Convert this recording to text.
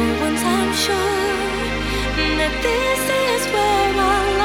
For once I'm sure that this is where I